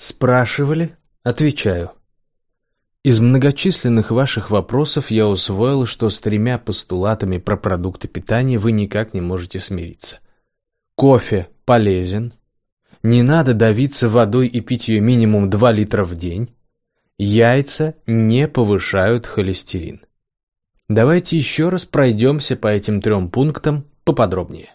Спрашивали? Отвечаю. Из многочисленных ваших вопросов я усвоил, что с тремя постулатами про продукты питания вы никак не можете смириться. Кофе полезен. Не надо давиться водой и пить ее минимум 2 литра в день. Яйца не повышают холестерин. Давайте еще раз пройдемся по этим трем пунктам поподробнее.